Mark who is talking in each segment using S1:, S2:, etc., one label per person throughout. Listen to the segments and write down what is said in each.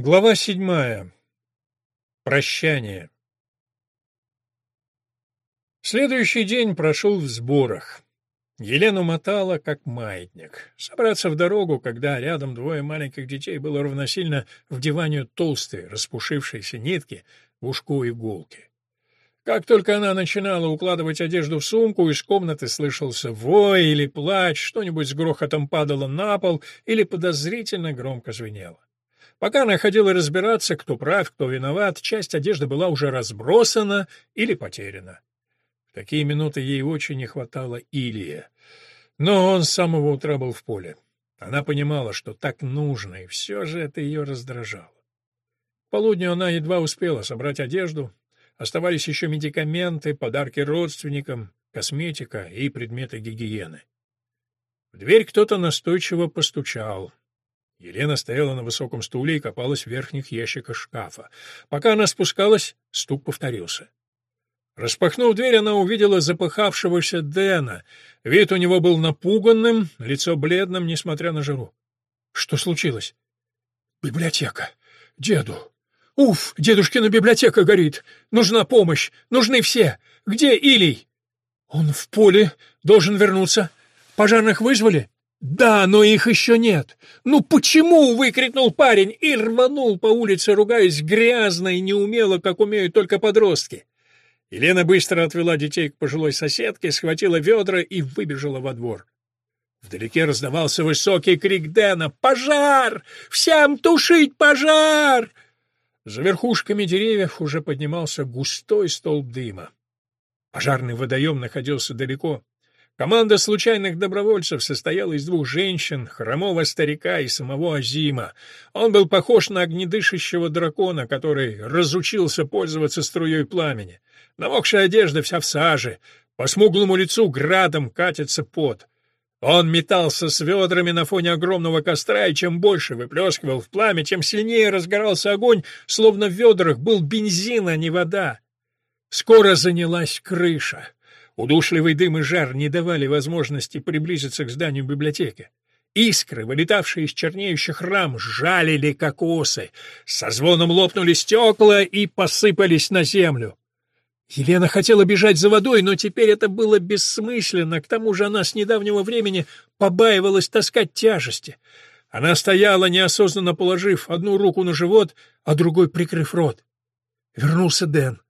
S1: Глава седьмая. Прощание. Следующий день прошел в сборах. Елену мотала, как маятник. Собраться в дорогу, когда рядом двое маленьких детей, было равносильно вдеванию толстой, распушившейся нитки в ушку иголки. Как только она начинала укладывать одежду в сумку, из комнаты слышался вой или плач, что-нибудь с грохотом падало на пол или подозрительно громко звенело. Пока она ходила разбираться, кто прав, кто виноват, часть одежды была уже разбросана или потеряна. В такие минуты ей очень не хватало Илия. Но он с самого утра был в поле. Она понимала, что так нужно, и все же это ее раздражало. К полудню она едва успела собрать одежду. Оставались еще медикаменты, подарки родственникам, косметика и предметы гигиены. В дверь кто-то настойчиво постучал. Елена стояла на высоком стуле и копалась в верхних ящиках шкафа. Пока она спускалась, стук повторился. Распахнув дверь, она увидела запыхавшегося Дэна. Вид у него был напуганным, лицо бледным, несмотря на жару. Что случилось? Библиотека. Деду. Уф, дедушкина библиотека горит. Нужна помощь. Нужны все. Где Илий? Он в поле. Должен вернуться. Пожарных вызвали? «Да, но их еще нет! Ну почему?» — выкрикнул парень и рванул по улице, ругаясь грязно и неумело, как умеют только подростки. Елена быстро отвела детей к пожилой соседке, схватила ведра и выбежала во двор. Вдалеке раздавался высокий крик Дэна «Пожар! Всем тушить пожар!» За верхушками деревьев уже поднимался густой столб дыма. Пожарный водоем находился далеко, Команда случайных добровольцев состояла из двух женщин, хромого старика и самого Азима. Он был похож на огнедышащего дракона, который разучился пользоваться струей пламени. Намокшая одежда вся в саже, по смуглому лицу градом катится пот. Он метался с ведрами на фоне огромного костра, и чем больше выплескивал в пламя, тем сильнее разгорался огонь, словно в ведрах был бензин, а не вода. Скоро занялась крыша. Удушливый дым и жар не давали возможности приблизиться к зданию библиотеки. Искры, вылетавшие из чернеющих рам, жалили кокосы. Со звоном лопнули стекла и посыпались на землю. Елена хотела бежать за водой, но теперь это было бессмысленно, к тому же она с недавнего времени побаивалась таскать тяжести. Она стояла, неосознанно положив одну руку на живот, а другой прикрыв рот. Вернулся Дэн.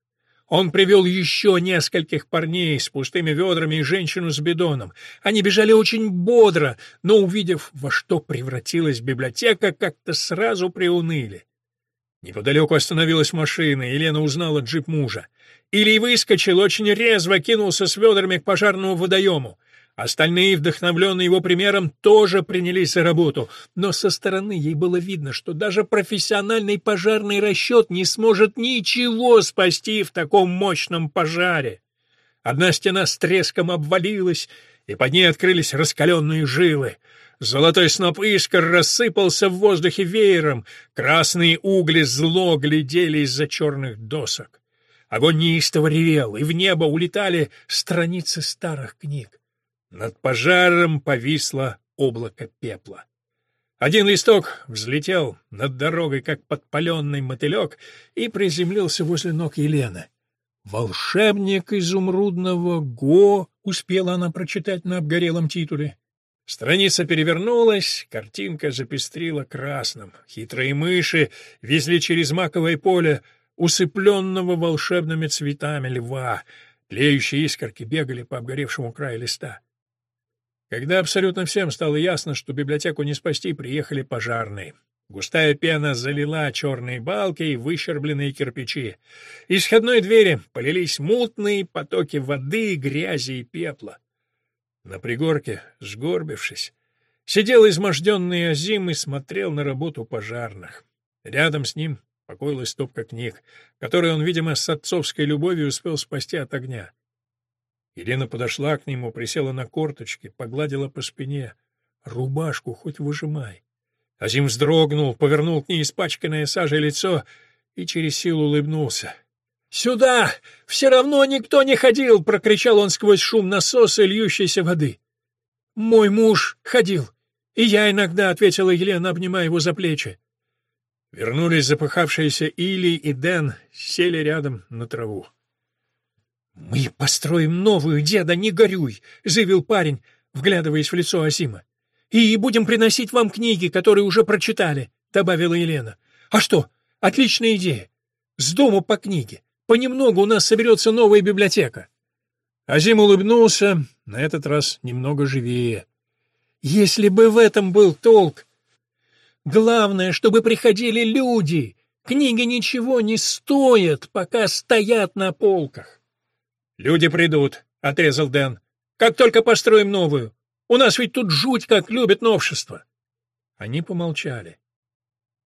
S1: Он привел еще нескольких парней с пустыми ведрами и женщину с бидоном. Они бежали очень бодро, но, увидев, во что превратилась библиотека, как-то сразу приуныли. Неподалеку остановилась машина, и узнала джип мужа. Илий выскочил, очень резво кинулся с ведрами к пожарному водоему. Остальные, вдохновленные его примером, тоже принялись за работу, но со стороны ей было видно, что даже профессиональный пожарный расчет не сможет ничего спасти в таком мощном пожаре. Одна стена с треском обвалилась, и под ней открылись раскаленные жилы. Золотой сноп искр рассыпался в воздухе веером, красные угли зло глядели из-за черных досок. Огонь неистово ревел, и в небо улетали страницы старых книг. Над пожаром повисло облако пепла. Один листок взлетел над дорогой, как подпаленный мотылек, и приземлился возле ног Елены. «Волшебник изумрудного Го» — успела она прочитать на обгорелом титуле. Страница перевернулась, картинка запестрила красным. Хитрые мыши везли через маковое поле усыпленного волшебными цветами льва. Тлеющие искорки бегали по обгоревшему краю листа. Когда абсолютно всем стало ясно, что библиотеку не спасти, приехали пожарные. Густая пена залила черные балки и выщербленные кирпичи. Из входной двери полились мутные потоки воды, грязи и пепла. На пригорке, сгорбившись, сидел изможденный Азим и смотрел на работу пожарных. Рядом с ним покоилась стопка книг, которые он, видимо, с отцовской любовью успел спасти от огня. Елена подошла к нему, присела на корточки, погладила по спине. «Рубашку хоть выжимай». Азим вздрогнул, повернул к ней испачканное сажей лицо и через силу улыбнулся. «Сюда! Все равно никто не ходил!» — прокричал он сквозь шум насоса и льющейся воды. «Мой муж ходил, и я иногда», — ответила Елена, обнимая его за плечи. Вернулись запыхавшиеся Или и Дэн, сели рядом на траву. «Мы построим новую, деда, не горюй!» — заявил парень, вглядываясь в лицо Асима. «И будем приносить вам книги, которые уже прочитали», — добавила Елена. «А что? Отличная идея. С дому по книге. Понемногу у нас соберется новая библиотека». Азим улыбнулся, на этот раз немного живее. «Если бы в этом был толк! Главное, чтобы приходили люди! Книги ничего не стоят, пока стоят на полках!» «Люди придут», — отрезал Дэн. «Как только построим новую. У нас ведь тут жуть как любят новшества». Они помолчали.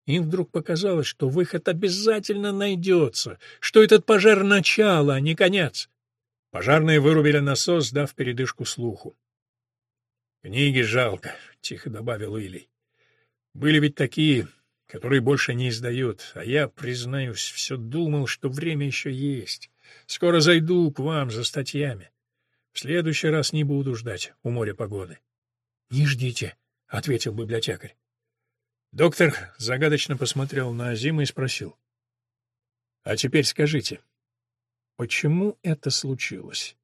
S1: Им вдруг показалось, что выход обязательно найдется, что этот пожар — начало, а не конец. Пожарные вырубили насос, дав передышку слуху. «Книги жалко», — тихо добавил Илий. «Были ведь такие, которые больше не издают, а я, признаюсь, все думал, что время еще есть. Скоро зайду к вам за статьями. В следующий раз не буду ждать у моря погоды». «Не ждите», — ответил библиотекарь. Доктор загадочно посмотрел на Азима и спросил. «А теперь скажите, Почему это случилось?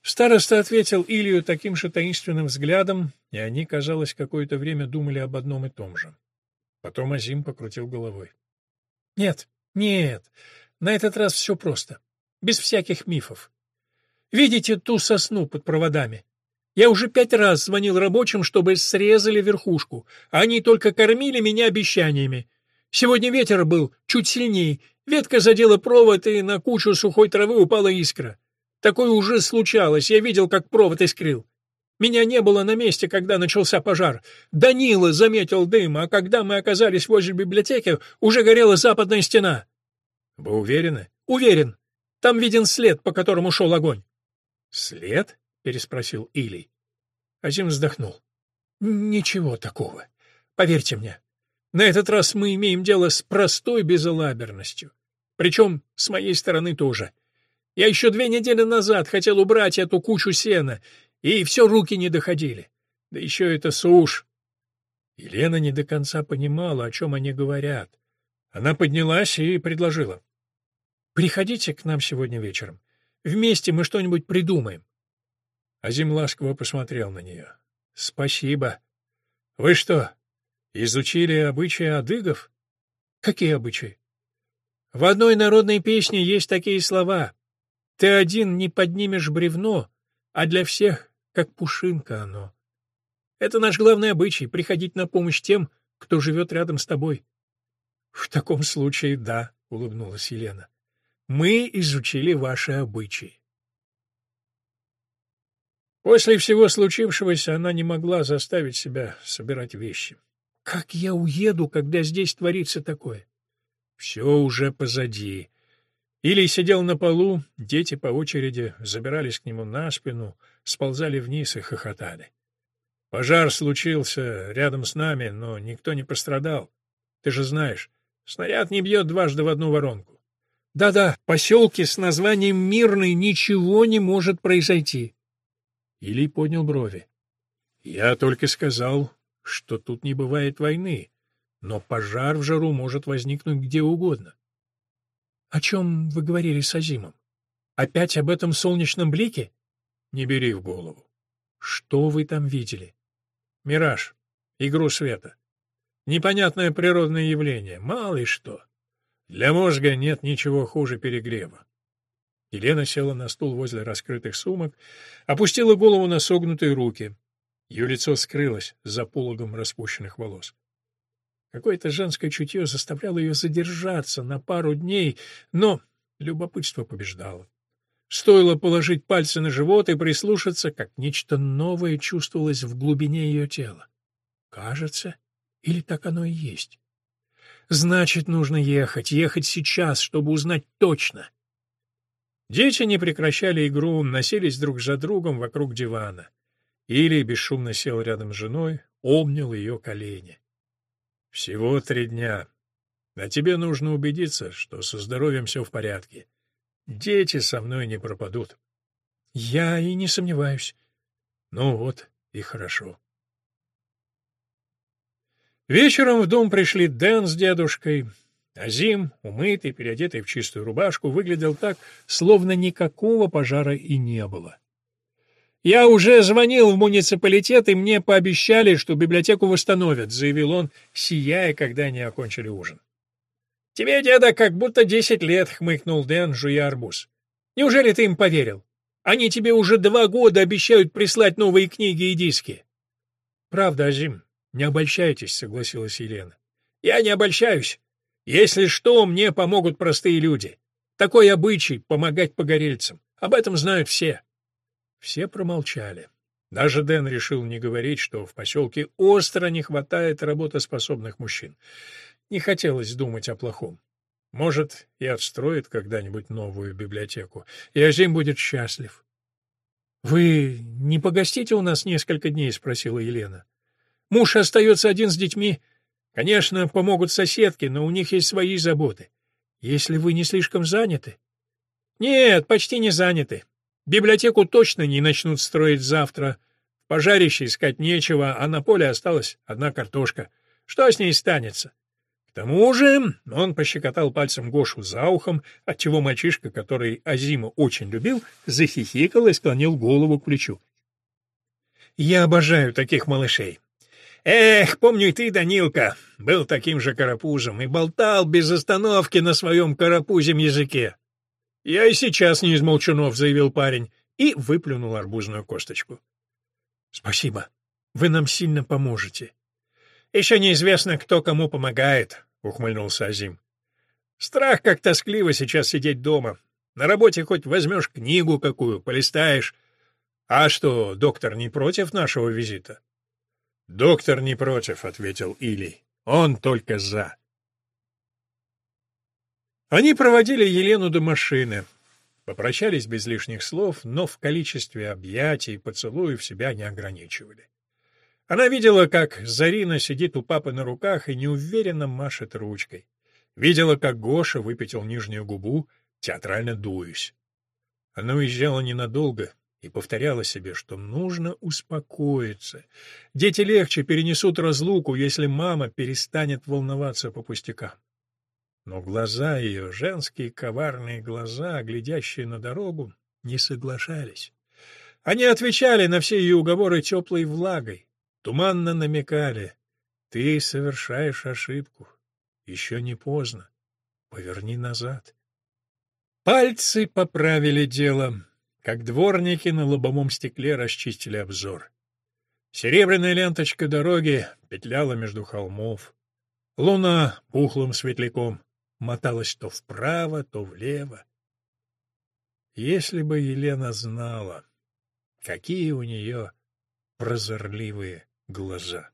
S1: Староста ответил Илью таким же таинственным взглядом, и они, казалось, какое-то время думали об одном и том же. Потом Азим покрутил головой. «Нет, нет, на этот раз все просто, без всяких мифов. Видите ту сосну под проводами? Я уже пять раз звонил рабочим, чтобы срезали верхушку, они только кормили меня обещаниями. Сегодня ветер был чуть сильнее, Ветка задела провод, и на кучу сухой травы упала искра. Такое уже случалось, я видел, как провод искрил. Меня не было на месте, когда начался пожар. Данила заметил дым, а когда мы оказались возле библиотеки, уже горела западная стена. — Вы уверены? — Уверен. Там виден след, по которому шел огонь. — След? — переспросил Илий. Азим вздохнул. — Ничего такого. Поверьте мне. На этот раз мы имеем дело с простой безалаберностью. Причем с моей стороны тоже. Я еще две недели назад хотел убрать эту кучу сена, и все руки не доходили. Да еще это сушь. Елена не до конца понимала, о чем они говорят. Она поднялась и предложила. «Приходите к нам сегодня вечером. Вместе мы что-нибудь придумаем». Азим ласково посмотрел на нее. «Спасибо. Вы что, изучили обычаи адыгов?» «Какие обычаи?» В одной народной песне есть такие слова «Ты один не поднимешь бревно, а для всех, как пушинка оно». Это наш главный обычай — приходить на помощь тем, кто живет рядом с тобой. — В таком случае, да, — улыбнулась Елена. — Мы изучили ваши обычаи. После всего случившегося она не могла заставить себя собирать вещи. Как я уеду, когда здесь творится такое? Все уже позади. Илий сидел на полу, дети по очереди забирались к нему на спину, сползали вниз и хохотали. Пожар случился рядом с нами, но никто не пострадал. Ты же знаешь, снаряд не бьет дважды в одну воронку. Да-да, в поселке с названием Мирный ничего не может произойти. Илий поднял брови. Я только сказал, что тут не бывает войны. Но пожар в жару может возникнуть где угодно. — О чем вы говорили с Азимом? Опять об этом солнечном блике? — Не бери в голову. — Что вы там видели? — Мираж. Игру света. Непонятное природное явление. Мало ли что. Для мозга нет ничего хуже перегрева. Елена села на стул возле раскрытых сумок, опустила голову на согнутые руки. Ее лицо скрылось за пологом распущенных волос. Какое-то женское чутье заставляло ее задержаться на пару дней, но любопытство побеждало. Стоило положить пальцы на живот и прислушаться, как нечто новое чувствовалось в глубине ее тела. Кажется, или так оно и есть. Значит, нужно ехать, ехать сейчас, чтобы узнать точно. Дети не прекращали игру, носились друг за другом вокруг дивана. Или бесшумно сел рядом с женой, обнял ее колени. Всего три дня. А тебе нужно убедиться, что со здоровьем все в порядке. Дети со мной не пропадут. Я и не сомневаюсь. Ну вот, и хорошо. Вечером в дом пришли Дэн с дедушкой. Азим, умытый, переодетый в чистую рубашку, выглядел так, словно никакого пожара и не было. «Я уже звонил в муниципалитет, и мне пообещали, что библиотеку восстановят», — заявил он, сияя, когда они окончили ужин. «Тебе, деда, как будто десять лет», — хмыкнул Дэн, жуя арбуз. «Неужели ты им поверил? Они тебе уже два года обещают прислать новые книги и диски». «Правда, Азим, не обольщайтесь», — согласилась Елена. «Я не обольщаюсь. Если что, мне помогут простые люди. Такой обычай — помогать погорельцам. Об этом знают все». Все промолчали. Даже Дэн решил не говорить, что в поселке остро не хватает работоспособных мужчин. Не хотелось думать о плохом. Может, и отстроит когда-нибудь новую библиотеку, и Азим будет счастлив. — Вы не погостите у нас несколько дней? — спросила Елена. — Муж остается один с детьми. Конечно, помогут соседки, но у них есть свои заботы. Если вы не слишком заняты... — Нет, почти не заняты. Библиотеку точно не начнут строить завтра. В пожарище искать нечего, а на поле осталась одна картошка. Что с ней станется? К тому же он пощекотал пальцем Гошу за ухом, отчего мальчишка, который Азима очень любил, захихикал и склонил голову к плечу. «Я обожаю таких малышей. Эх, помню и ты, Данилка, был таким же карапузом и болтал без остановки на своем карапузем языке. «Я и сейчас не из молчунов», — заявил парень, и выплюнул арбузную косточку. «Спасибо. Вы нам сильно поможете. «Еще неизвестно, кто кому помогает», — ухмыльнулся Азим. «Страх, как тоскливо сейчас сидеть дома. На работе хоть возьмешь книгу какую, полистаешь. А что, доктор не против нашего визита?» «Доктор не против», — ответил Илий. «Он только за». Они проводили Елену до машины. Попрощались без лишних слов, но в количестве объятий и поцелуев себя не ограничивали. Она видела, как Зарина сидит у папы на руках и неуверенно машет ручкой. Видела, как Гоша выпятил нижнюю губу, театрально дуясь. Она уезжала ненадолго и повторяла себе, что нужно успокоиться. Дети легче перенесут разлуку, если мама перестанет волноваться по пустякам. Но глаза ее, женские коварные глаза, глядящие на дорогу, не соглашались. Они отвечали на все ее уговоры теплой влагой, Туманно намекали. Ты совершаешь ошибку. Еще не поздно. Поверни назад. Пальцы поправили дело, как дворники на лобовом стекле расчистили обзор. Серебряная ленточка дороги петляла между холмов. Луна пухлым светляком моталась то вправо, то влево. Если бы Елена знала, какие у нее прозорливые глаза.